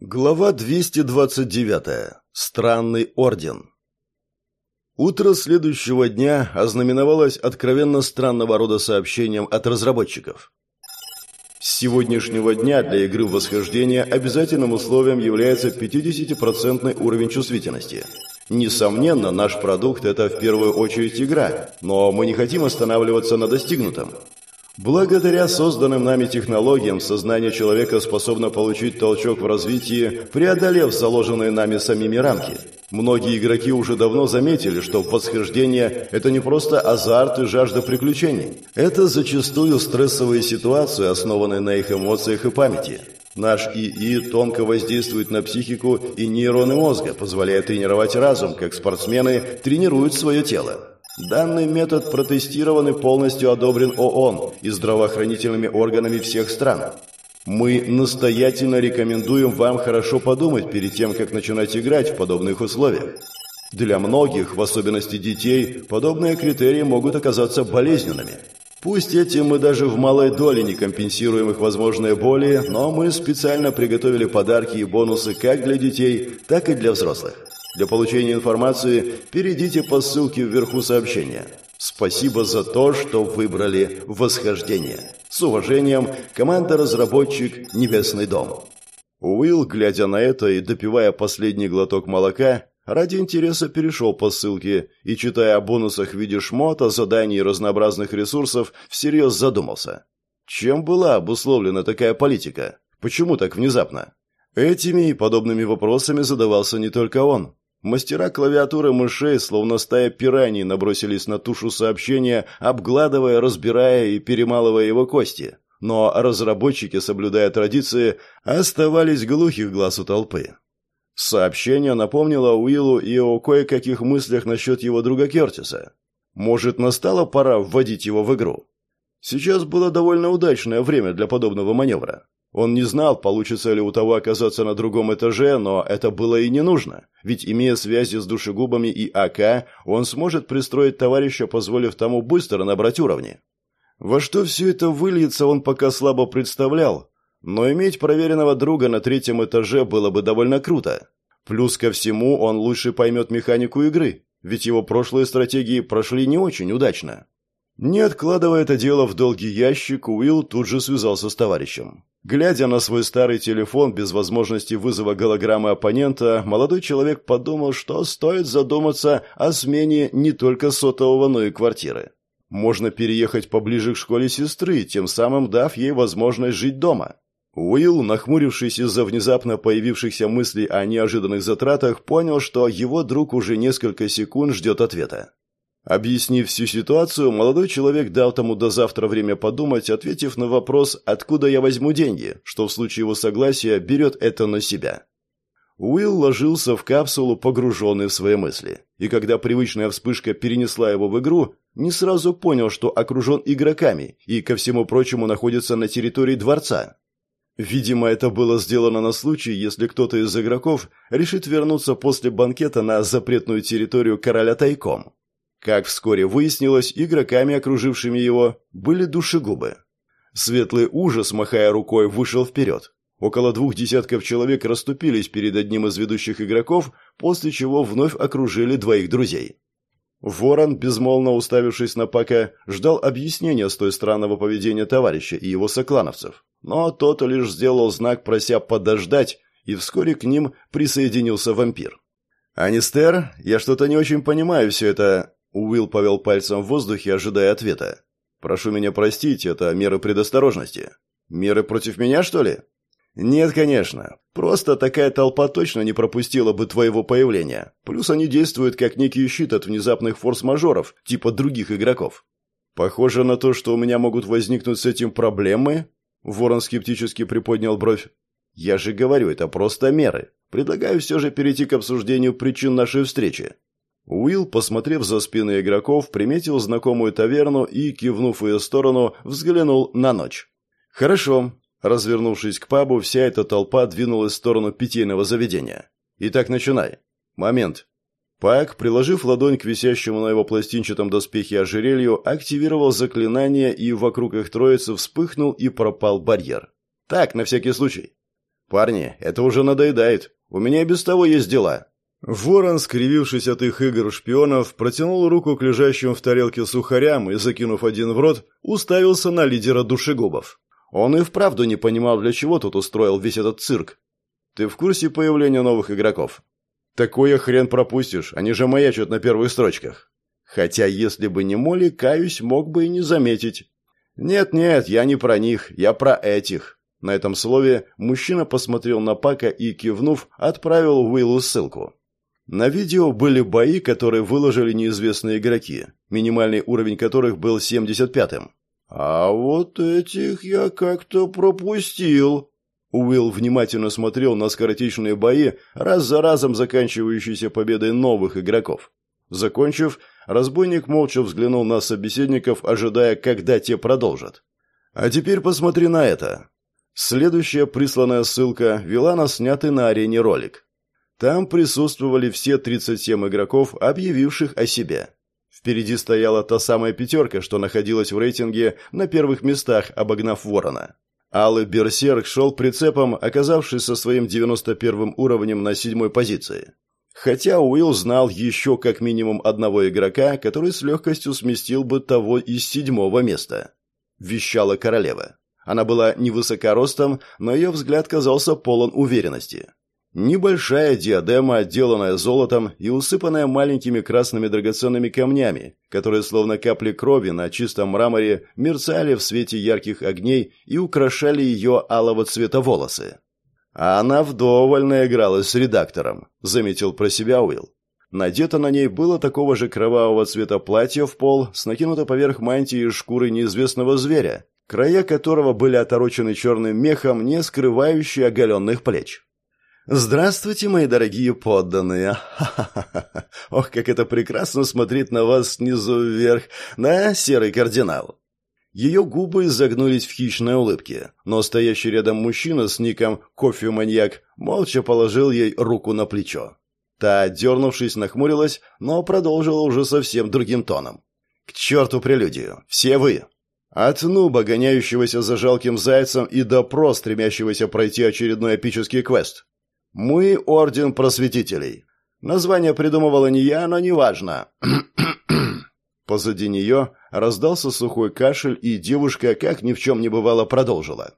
Глава 229. Странный орден. Утро следующего дня ознаменовалось откровенно странного рода сообщением от разработчиков. С сегодняшнего дня для игры в восхождение обязательным условием является 50% уровень чувствительности. Несомненно, наш продукт – это в первую очередь игра, но мы не хотим останавливаться на достигнутом. Благодаря созданным нами технологиям, сознание человека способно получить толчок в развитии, преодолев заложенные нами самими рамки. Многие игроки уже давно заметили, что восхождение – это не просто азарт и жажда приключений. Это зачастую стрессовые ситуации, основанные на их эмоциях и памяти. Наш ИИ тонко воздействует на психику и нейроны мозга, позволяя тренировать разум, как спортсмены тренируют свое тело. Данный метод протестирован и полностью одобрен ООН и здравоохранительными органами всех стран. Мы настоятельно рекомендуем вам хорошо подумать перед тем, как начинать играть в подобных условиях. Для многих, в особенности детей, подобные критерии могут оказаться болезненными. Пусть этим мы даже в малой доле не компенсируем их возможные боли, но мы специально приготовили подарки и бонусы как для детей, так и для взрослых. Для получения информации перейдите по ссылке вверху сообщения. Спасибо за то, что выбрали восхождение. С уважением, команда-разработчик «Небесный дом». Уилл, глядя на это и допивая последний глоток молока, ради интереса перешел по ссылке и, читая о бонусах в виде шмота, заданий и разнообразных ресурсов, всерьез задумался. Чем была обусловлена такая политика? Почему так внезапно? Этими и подобными вопросами задавался не только он. Мастера клавиатуры мышей, словно стая пираний, набросились на тушу сообщения, обгладывая, разбирая и перемалывая его кости. Но разработчики, соблюдая традиции, оставались глухих глаз у толпы. Сообщение напомнило Уиллу и о кое-каких мыслях насчет его друга Кертиса. Может, настала пора вводить его в игру? Сейчас было довольно удачное время для подобного маневра. Он не знал, получится ли у того оказаться на другом этаже, но это было и не нужно, ведь, имея связи с душегубами и АК, он сможет пристроить товарища, позволив тому быстро набрать уровни. Во что все это выльется, он пока слабо представлял, но иметь проверенного друга на третьем этаже было бы довольно круто. Плюс ко всему, он лучше поймет механику игры, ведь его прошлые стратегии прошли не очень удачно. Не откладывая это дело в долгий ящик, Уилл тут же связался с товарищем. Глядя на свой старый телефон без возможности вызова голограммы оппонента, молодой человек подумал, что стоит задуматься о смене не только сотового, но и квартиры. Можно переехать поближе к школе сестры, тем самым дав ей возможность жить дома. Уилл, нахмурившись из-за внезапно появившихся мыслей о неожиданных затратах, понял, что его друг уже несколько секунд ждет ответа. Объяснив всю ситуацию, молодой человек дал тому до завтра время подумать, ответив на вопрос «Откуда я возьму деньги?», что в случае его согласия берет это на себя. Уилл ложился в капсулу, погруженный в свои мысли. И когда привычная вспышка перенесла его в игру, не сразу понял, что окружен игроками и, ко всему прочему, находится на территории дворца. Видимо, это было сделано на случай, если кто-то из игроков решит вернуться после банкета на запретную территорию короля тайком. Как вскоре выяснилось, игроками, окружившими его, были душегубы. Светлый ужас, махая рукой, вышел вперед. Около двух десятков человек расступились перед одним из ведущих игроков, после чего вновь окружили двоих друзей. Ворон, безмолвно уставившись на Пака, ждал объяснения с той странного поведения товарища и его соклановцев. Но тот лишь сделал знак, прося подождать, и вскоре к ним присоединился вампир. «Анистер, я что-то не очень понимаю все это. Уилл повел пальцем в воздухе, ожидая ответа. «Прошу меня простить, это меры предосторожности. Меры против меня, что ли?» «Нет, конечно. Просто такая толпа точно не пропустила бы твоего появления. Плюс они действуют как некий щит от внезапных форс-мажоров, типа других игроков. Похоже на то, что у меня могут возникнуть с этим проблемы?» Ворон скептически приподнял бровь. «Я же говорю, это просто меры. Предлагаю все же перейти к обсуждению причин нашей встречи. Уилл, посмотрев за спины игроков, приметил знакомую таверну и, кивнув ее сторону, взглянул на ночь. «Хорошо». Развернувшись к пабу, вся эта толпа двинулась в сторону питейного заведения. «Итак, начинай. Момент». Пак, приложив ладонь к висящему на его пластинчатом доспехе ожерелью, активировал заклинание, и вокруг их троицы вспыхнул и пропал барьер. «Так, на всякий случай». «Парни, это уже надоедает. У меня и без того есть дела». Ворон, скривившись от их игр шпионов, протянул руку к лежащим в тарелке сухарям и, закинув один в рот, уставился на лидера душегубов. Он и вправду не понимал, для чего тут устроил весь этот цирк. «Ты в курсе появления новых игроков?» «Такое хрен пропустишь, они же маячат на первых строчках». Хотя, если бы не Молли, каюсь, мог бы и не заметить. «Нет-нет, я не про них, я про этих». На этом слове мужчина посмотрел на Пака и, кивнув, отправил Уиллу ссылку. На видео были бои, которые выложили неизвестные игроки, минимальный уровень которых был 75-м. «А вот этих я как-то пропустил». Уилл внимательно смотрел на скоротечные бои, раз за разом заканчивающиеся победой новых игроков. Закончив, разбойник молча взглянул на собеседников, ожидая, когда те продолжат. «А теперь посмотри на это». Следующая присланная ссылка вела на снятый на арене ролик. Там присутствовали все 37 игроков, объявивших о себе. Впереди стояла та самая пятерка, что находилась в рейтинге на первых местах, обогнав Ворона. Алый Берсерк шел прицепом, оказавшись со своим 91 уровнем на седьмой позиции. Хотя Уилл знал еще как минимум одного игрока, который с легкостью сместил бы того из седьмого места. Вещала королева. Она была невысока ростом, но ее взгляд казался полон уверенности. Небольшая диадема, отделанная золотом и усыпанная маленькими красными драгоценными камнями, которые словно капли крови на чистом мраморе мерцали в свете ярких огней и украшали ее алого цвета волосы. А она вдоволь наигралась с редактором, заметил про себя Уилл. Надето на ней было такого же кровавого цвета платье в пол, с накинутой поверх мантии шкуры неизвестного зверя, края которого были оторочены черным мехом, не скрывающие оголенных плеч. «Здравствуйте, мои дорогие подданные! Ха-ха-ха! Ох, как это прекрасно смотреть на вас снизу вверх, на серый кардинал!» Ее губы изогнулись в хищной улыбке, но стоящий рядом мужчина с ником «Кофе-маньяк» молча положил ей руку на плечо. Та, дернувшись, нахмурилась, но продолжила уже совсем другим тоном. «К черту прелюдию! Все вы! От нуба, гоняющегося за жалким зайцем, и до про, стремящегося пройти очередной эпический квест. Мы — Орден Просветителей. Название придумывала не я, но неважно. Позади нее раздался сухой кашель, и девушка, как ни в чем не бывало, продолжила.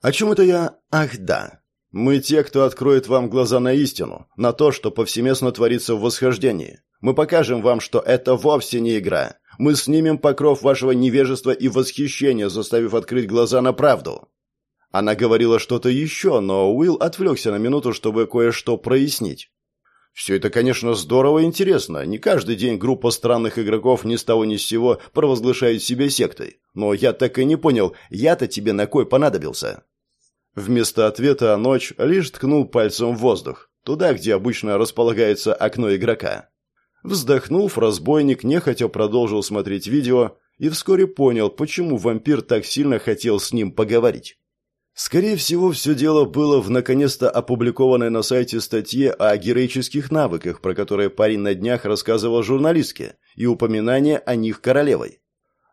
«О чем это я? Ах, да. Мы те, кто откроет вам глаза на истину, на то, что повсеместно творится в восхождении. Мы покажем вам, что это вовсе не игра. Мы снимем покров вашего невежества и восхищения, заставив открыть глаза на правду. Она говорила что-то еще, но Уилл отвлекся на минуту, чтобы кое-что прояснить. Все это, конечно, здорово и интересно. Не каждый день группа странных игроков ни с того ни с сего провозглашает себя сектой. Но я так и не понял, я-то тебе на кой понадобился? Вместо ответа ночь лишь ткнул пальцем в воздух, туда, где обычно располагается окно игрока. Вздохнув, разбойник нехотя продолжил смотреть видео и вскоре понял, почему вампир так сильно хотел с ним поговорить. Скорее всего, все дело было в наконец-то опубликованной на сайте статье о героических навыках, про которые парень на днях рассказывал журналистке, и упоминание о них королевой.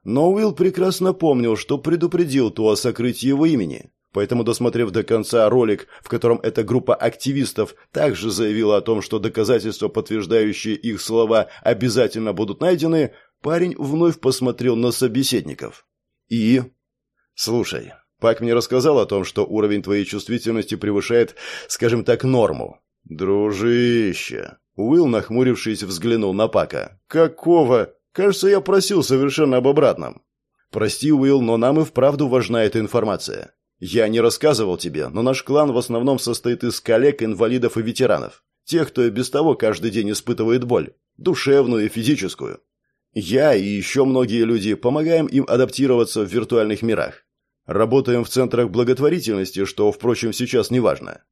Но Уилл прекрасно помнил, что предупредил ту о сокрытии его имени, поэтому, досмотрев до конца ролик, в котором эта группа активистов также заявила о том, что доказательства, подтверждающие их слова, обязательно будут найдены, парень вновь посмотрел на собеседников. И... «Слушай, Пак мне рассказал о том, что уровень твоей чувствительности превышает, скажем так, норму. Дружище. Уилл, нахмурившись, взглянул на Пака. Какого? Кажется, я просил совершенно об обратном. Прости, Уилл, но нам и вправду важна эта информация. Я не рассказывал тебе, но наш клан в основном состоит из коллег, инвалидов и ветеранов. Тех, кто и без того каждый день испытывает боль. Душевную и физическую. Я и еще многие люди помогаем им адаптироваться в виртуальных мирах. Работаем в центрах благотворительности, что, впрочем, сейчас не важно.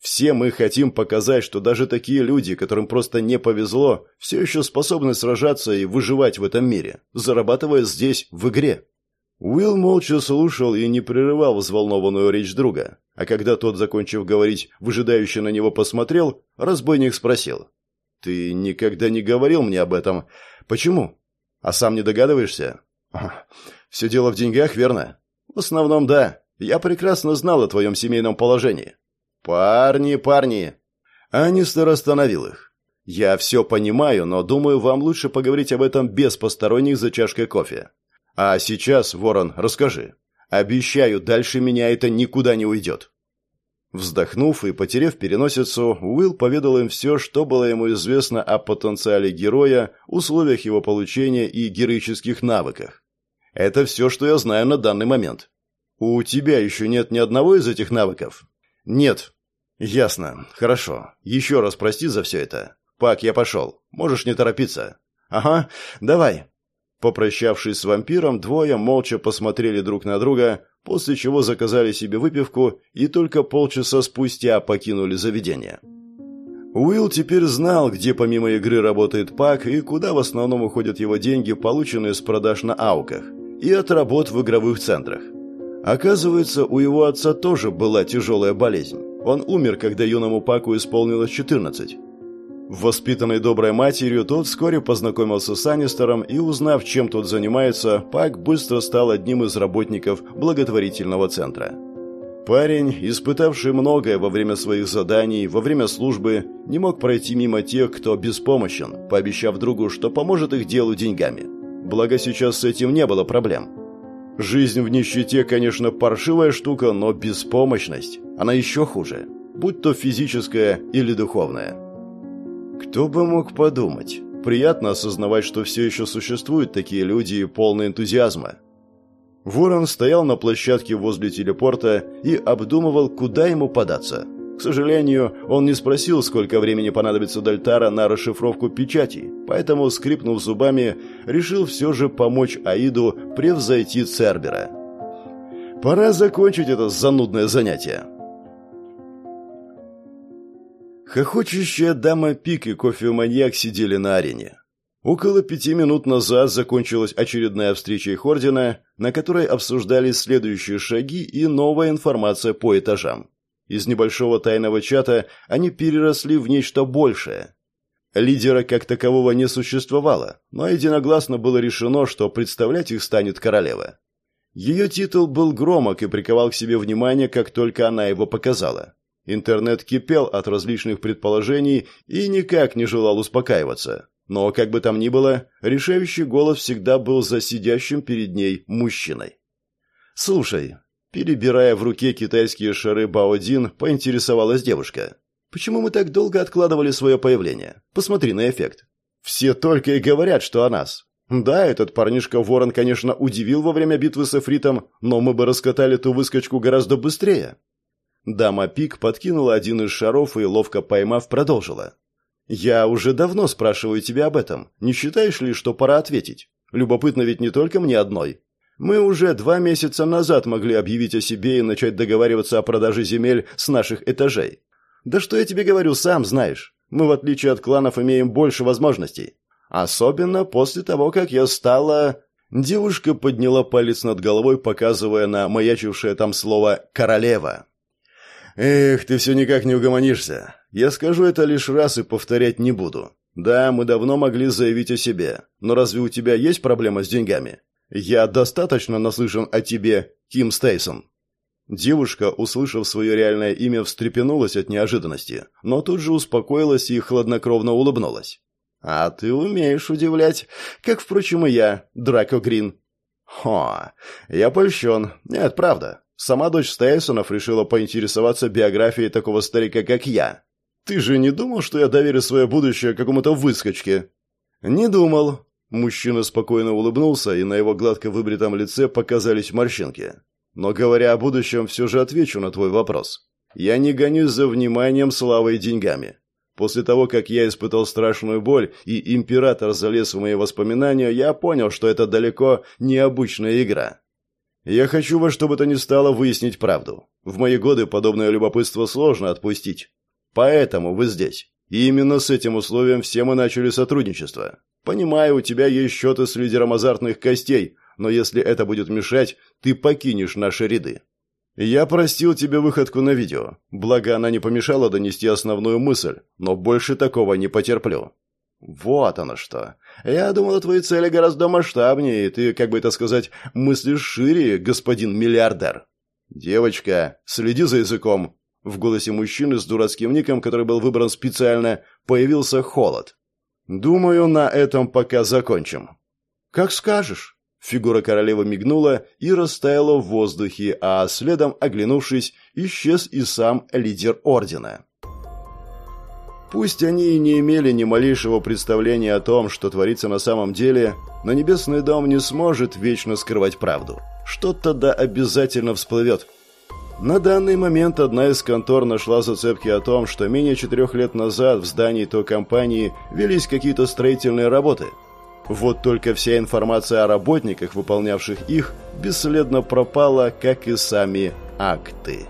Все мы хотим показать, что даже такие люди, которым просто не повезло, все еще способны сражаться и выживать в этом мире, зарабатывая здесь, в игре. Уилл молча слушал и не прерывал взволнованную речь друга. А когда тот, закончив говорить, выжидающе на него посмотрел, разбойник спросил. «Ты никогда не говорил мне об этом. Почему? А сам не догадываешься?» «Все дело в деньгах, верно?» «В основном, да. Я прекрасно знал о твоем семейном положении». «Парни, парни!» Анистер остановил их. «Я все понимаю, но думаю, вам лучше поговорить об этом без посторонних за чашкой кофе. А сейчас, Ворон, расскажи. Обещаю, дальше меня это никуда не уйдет». Вздохнув и потеряв переносицу, Уилл поведал им все, что было ему известно о потенциале героя, условиях его получения и героических навыках. Это все, что я знаю на данный момент. У тебя еще нет ни одного из этих навыков? Нет. Ясно. Хорошо. Еще раз прости за все это. Пак, я пошел. Можешь не торопиться. Ага, давай. Попрощавшись с вампиром, двое молча посмотрели друг на друга, после чего заказали себе выпивку и только полчаса спустя покинули заведение. Уилл теперь знал, где помимо игры работает Пак и куда в основном уходят его деньги, полученные с продаж на ауках, и от работ в игровых центрах. Оказывается, у его отца тоже была тяжелая болезнь. Он умер, когда юному Паку исполнилось 14. Воспитанный доброй матерью, тот вскоре познакомился с Анистером и, узнав, чем тот занимается, Пак быстро стал одним из работников благотворительного центра. Парень, испытавший многое во время своих заданий, во время службы, не мог пройти мимо тех, кто беспомощен, пообещав другу, что поможет их делу деньгами. Благо сейчас с этим не было проблем. Жизнь в нищете, конечно, паршивая штука, но беспомощность, она еще хуже, будь то физическая или духовная. Кто бы мог подумать? Приятно осознавать, что все еще существуют такие люди, полные энтузиазма. Ворон стоял на площадке возле телепорта и обдумывал, куда ему податься. К сожалению, он не спросил, сколько времени понадобится Дальтара на расшифровку печати, поэтому, скрипнув зубами, решил все же помочь Аиду превзойти Цербера. Пора закончить это занудное занятие. Хохочущая дама Пик и кофеманьяк сидели на арене. Около пяти минут назад закончилась очередная встреча их ордена, на которой обсуждались следующие шаги и новая информация по этажам. Из небольшого тайного чата они переросли в нечто большее. Лидера как такового не существовало, но единогласно было решено, что представлять их станет королева. Ее титул был громок и приковал к себе внимание, как только она его показала. Интернет кипел от различных предположений и никак не желал успокаиваться. Но, как бы там ни было, решающий голос всегда был за сидящим перед ней мужчиной. «Слушай», перебирая в руке китайские шары Баодин, поинтересовалась девушка. «Почему мы так долго откладывали свое появление? Посмотри на эффект. Все только и говорят, что о нас. Да, этот парнишка Ворон, конечно, удивил во время битвы с Эфритом, но мы бы раскатали ту выскочку гораздо быстрее. Дама Пик подкинула один из шаров и, ловко поймав, продолжила. «Я уже давно спрашиваю тебя об этом. Не считаешь ли, что пора ответить? Любопытно ведь не только мне одной. Мы уже два месяца назад могли объявить о себе и начать договариваться о продаже земель с наших этажей. Да что я тебе говорю, сам знаешь. Мы, в отличие от кланов, имеем больше возможностей. Особенно после того, как я стала...» Девушка подняла палец над головой, показывая на маячившее там слово «королева». «Эх, ты все никак не угомонишься. Я скажу это лишь раз и повторять не буду. Да, мы давно могли заявить о себе, но разве у тебя есть проблема с деньгами? Я достаточно наслышан о тебе, Ким Стейсон». Девушка, услышав свое реальное имя, встрепенулась от неожиданности, но тут же успокоилась и хладнокровно улыбнулась. «А ты умеешь удивлять, как, впрочем, и я, Драко Грин». «Хо, я польщен. Нет, правда. Сама дочь Стейсонов решила поинтересоваться биографией такого старика, как я. Ты же не думал, что я доверю свое будущее какому-то выскочке? Не думал. Мужчина спокойно улыбнулся, и на его гладко выбритом лице показались морщинки. Но говоря о будущем, все же отвечу на твой вопрос. Я не гонюсь за вниманием, славой и деньгами. После того, как я испытал страшную боль, и император залез в мои воспоминания, я понял, что это далеко не обычная игра. Я хочу во что бы то ни стало выяснить правду. В мои годы подобное любопытство сложно отпустить. Поэтому вы здесь. И именно с этим условием все мы начали сотрудничество. Понимаю, у тебя есть счеты с лидером азартных костей, но если это будет мешать, ты покинешь наши ряды. Я простил тебе выходку на видео, благо она не помешала донести основную мысль, но больше такого не потерплю. Вот оно что. Я думал, твои цели гораздо масштабнее, и ты, как бы это сказать, мыслишь шире, господин миллиардер. Девочка, следи за языком. В голосе мужчины с дурацким ником, который был выбран специально, появился холод. «Думаю, на этом пока закончим». «Как скажешь». Фигура королевы мигнула и растаяла в воздухе, а следом, оглянувшись, исчез и сам лидер ордена. Пусть они и не имели ни малейшего представления о том, что творится на самом деле, но Небесный Дом не сможет вечно скрывать правду. Что-то да обязательно всплывет. На данный момент одна из контор нашла зацепки о том, что менее четырех лет назад в здании той компании велись какие-то строительные работы – вот только вся информация о работниках, выполнявших их, бесследно пропала, как и сами акты.